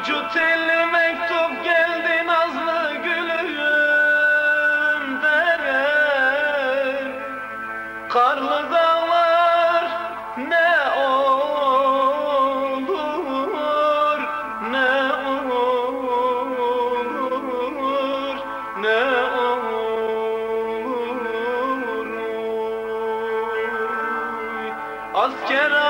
Ucu telli mektup geldi nazlı gülüm derer Karlı dağlar ne olur ne olur ne olur. Asker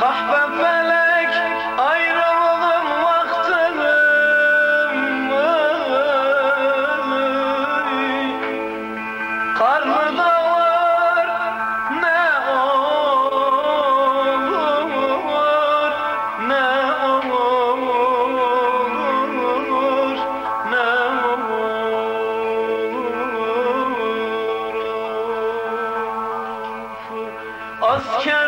Kahpe felek ayrılığın baktın mı? Karlı dağlar ne olur, ne olur, ne olur. Asker